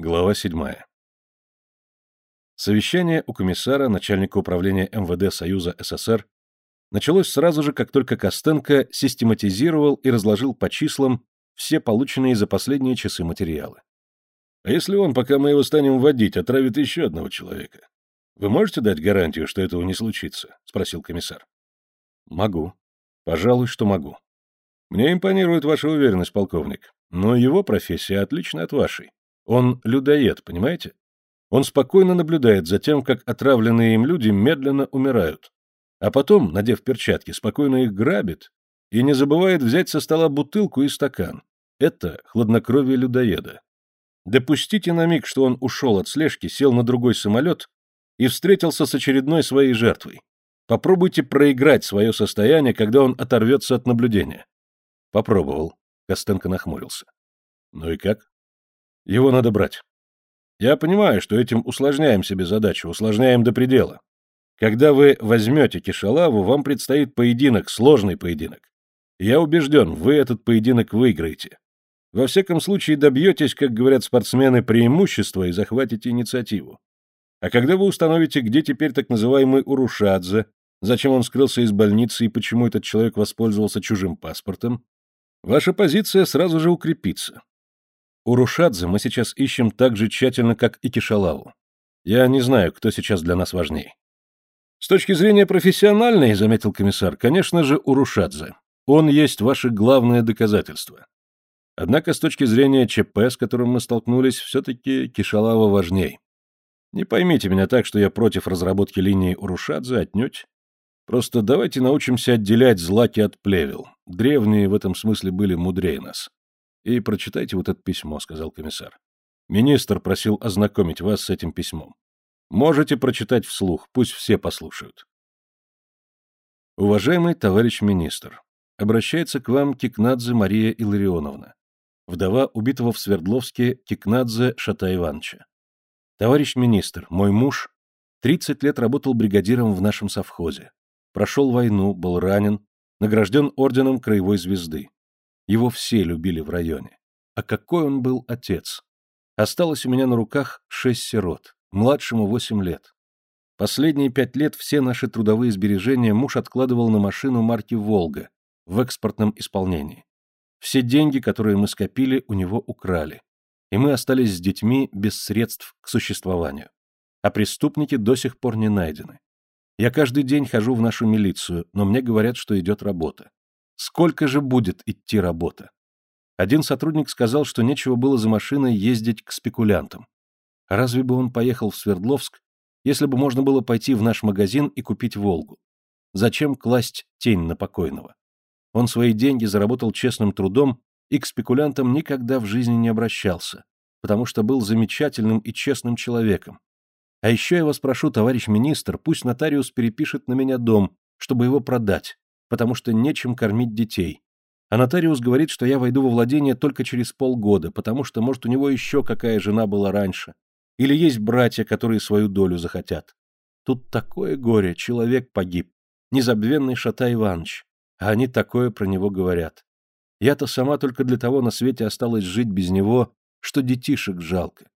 Глава 7. Совещание у комиссара, начальника управления МВД Союза СССР, началось сразу же, как только Костенко систематизировал и разложил по числам все полученные за последние часы материалы. А если он, пока мы его станем вводить, отравит еще одного человека? Вы можете дать гарантию, что этого не случится? — спросил комиссар. Могу. Пожалуй, что могу. Мне импонирует ваша уверенность, полковник, но его профессия отлична от вашей. Он людоед, понимаете? Он спокойно наблюдает за тем, как отравленные им люди медленно умирают. А потом, надев перчатки, спокойно их грабит и не забывает взять со стола бутылку и стакан. Это хладнокровие людоеда. Допустите на миг, что он ушел от слежки, сел на другой самолет и встретился с очередной своей жертвой. Попробуйте проиграть свое состояние, когда он оторвется от наблюдения. Попробовал. Костенко нахмурился. Ну и как? Его надо брать. Я понимаю, что этим усложняем себе задачу, усложняем до предела. Когда вы возьмете Кишалаву, вам предстоит поединок, сложный поединок. Я убежден, вы этот поединок выиграете. Во всяком случае добьетесь, как говорят спортсмены, преимущества и захватите инициативу. А когда вы установите, где теперь так называемый Урушадзе, зачем он скрылся из больницы и почему этот человек воспользовался чужим паспортом, ваша позиция сразу же укрепится. Урушадзе мы сейчас ищем так же тщательно, как и Кишалаву. Я не знаю, кто сейчас для нас важнее. С точки зрения профессиональной, заметил комиссар, конечно же, Урушадзе. Он есть ваше главное доказательство. Однако с точки зрения ЧП, с которым мы столкнулись, все-таки Кишалава важней. Не поймите меня так, что я против разработки линии Урушадзе, отнюдь. Просто давайте научимся отделять злаки от плевел. Древние в этом смысле были мудрее нас. И прочитайте вот это письмо, сказал комиссар. Министр просил ознакомить вас с этим письмом. Можете прочитать вслух, пусть все послушают. Уважаемый товарищ министр, обращается к вам Кикнадзе Мария Илларионовна, вдова убитого в Свердловске Кикнадзе Шата Ивановича. Товарищ министр, мой муж 30 лет работал бригадиром в нашем совхозе. Прошел войну, был ранен, награжден орденом Краевой звезды. Его все любили в районе. А какой он был отец! Осталось у меня на руках шесть сирот, младшему восемь лет. Последние пять лет все наши трудовые сбережения муж откладывал на машину марки «Волга» в экспортном исполнении. Все деньги, которые мы скопили, у него украли. И мы остались с детьми без средств к существованию. А преступники до сих пор не найдены. Я каждый день хожу в нашу милицию, но мне говорят, что идет работа. Сколько же будет идти работа? Один сотрудник сказал, что нечего было за машиной ездить к спекулянтам. разве бы он поехал в Свердловск, если бы можно было пойти в наш магазин и купить «Волгу»? Зачем класть тень на покойного? Он свои деньги заработал честным трудом и к спекулянтам никогда в жизни не обращался, потому что был замечательным и честным человеком. А еще я вас прошу, товарищ министр, пусть нотариус перепишет на меня дом, чтобы его продать, потому что нечем кормить детей. А нотариус говорит, что я войду во владение только через полгода, потому что, может, у него еще какая жена была раньше. Или есть братья, которые свою долю захотят. Тут такое горе, человек погиб. Незабвенный Шатай Иванович. А они такое про него говорят. Я-то сама только для того на свете осталась жить без него, что детишек жалко.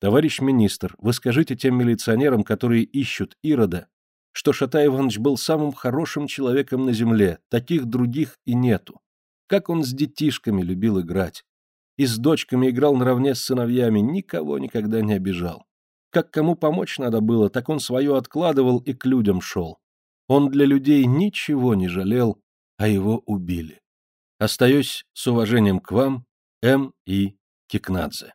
Товарищ министр, вы скажите тем милиционерам, которые ищут Ирода, что Шатай Иванович был самым хорошим человеком на земле, таких других и нету. Как он с детишками любил играть. И с дочками играл наравне с сыновьями, никого никогда не обижал. Как кому помочь надо было, так он свое откладывал и к людям шел. Он для людей ничего не жалел, а его убили. Остаюсь с уважением к вам, М. И. Кикнадзе.